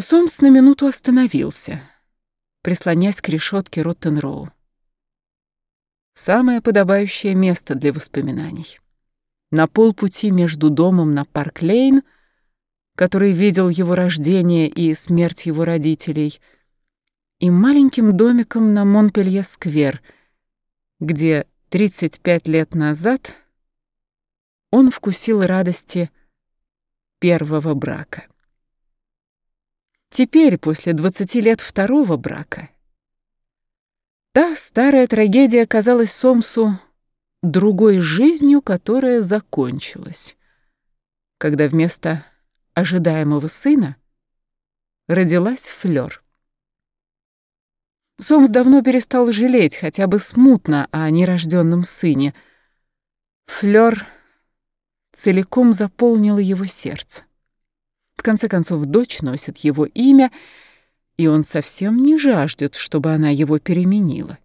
Сомс на минуту остановился, прислонясь к решетке Роттен-Роу. Самое подобающее место для воспоминаний. На полпути между домом на Парк-Лейн, который видел его рождение и смерть его родителей, и маленьким домиком на Монпелье-сквер, где 35 лет назад он вкусил радости первого брака. Теперь, после 20 лет второго брака, та старая трагедия казалась Сомсу другой жизнью, которая закончилась, когда вместо ожидаемого сына родилась Флёр. Сомс давно перестал жалеть хотя бы смутно о нерожденном сыне. Флёр целиком заполнила его сердце. В конце концов, дочь носит его имя, и он совсем не жаждет, чтобы она его переменила.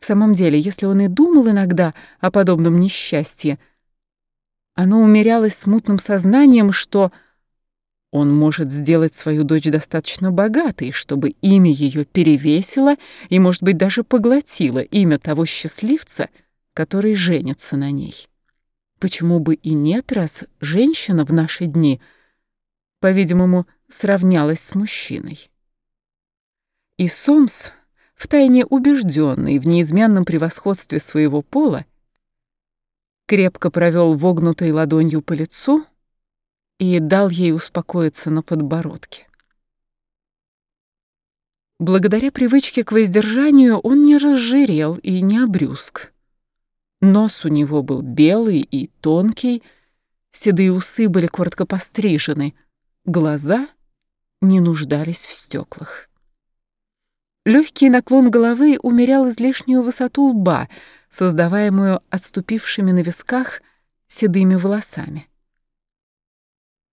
В самом деле, если он и думал иногда о подобном несчастье, оно умерялось смутным сознанием, что он может сделать свою дочь достаточно богатой, чтобы имя ее перевесило и, может быть, даже поглотило имя того счастливца, который женится на ней. Почему бы и нет, раз женщина в наши дни — по-видимому, сравнялась с мужчиной. И Сомс, втайне убежденный в неизменном превосходстве своего пола, крепко провел вогнутой ладонью по лицу и дал ей успокоиться на подбородке. Благодаря привычке к воздержанию он не разжирел и не обрюзг. Нос у него был белый и тонкий, седые усы были коротко пострижены — Глаза не нуждались в стеклах. Легкий наклон головы умерял излишнюю высоту лба, создаваемую отступившими на висках седыми волосами.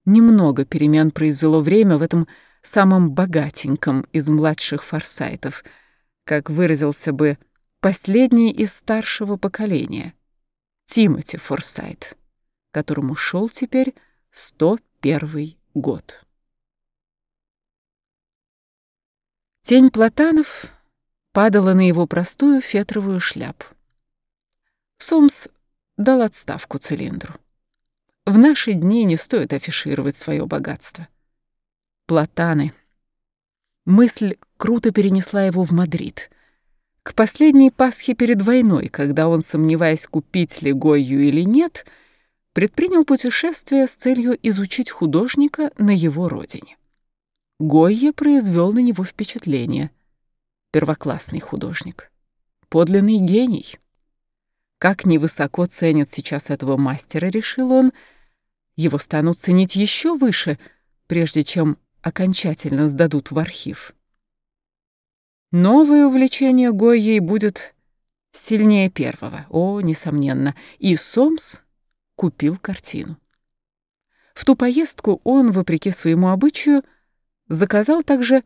Немного перемен произвело время в этом самом богатеньком из младших форсайтов, как выразился бы последний из старшего поколения, Тимоти Форсайт, которому шел теперь 101 год. Тень платанов падала на его простую фетровую шляпу. Сомс дал отставку цилиндру. В наши дни не стоит афишировать свое богатство. Платаны. Мысль круто перенесла его в Мадрид. К последней Пасхе перед войной, когда он, сомневаясь, купить ли Гойю или нет, — предпринял путешествие с целью изучить художника на его родине. Гойя произвел на него впечатление. Первоклассный художник. Подлинный гений. Как невысоко ценят сейчас этого мастера, решил он, его станут ценить еще выше, прежде чем окончательно сдадут в архив. Новое увлечение Гойей будет сильнее первого, о, несомненно, и Сомс — купил картину. В ту поездку он, вопреки своему обычаю, заказал также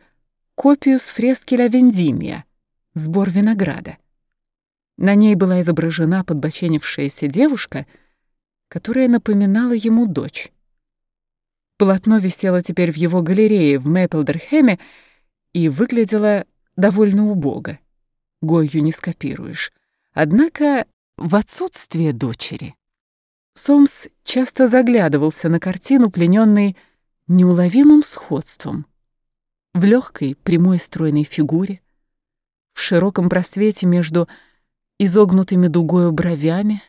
копию с фрески «Ля Вендимия» «Сбор винограда». На ней была изображена подбоченившаяся девушка, которая напоминала ему дочь. Полотно висело теперь в его галерее в Мэйплдерхэме и выглядело довольно убого. Гойю не скопируешь. Однако в отсутствие дочери Сомс часто заглядывался на картину, плененный неуловимым сходством. В легкой прямой стройной фигуре, в широком просвете между изогнутыми дугою бровями,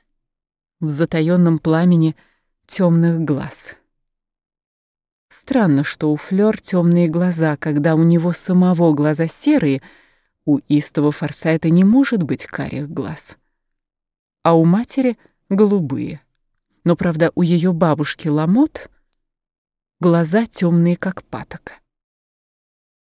в затаённом пламени темных глаз. Странно, что у Флёр темные глаза, когда у него самого глаза серые, у истого Форсайта не может быть карих глаз, а у матери — голубые. Но, правда, у ее бабушки Ламот глаза темные, как патока.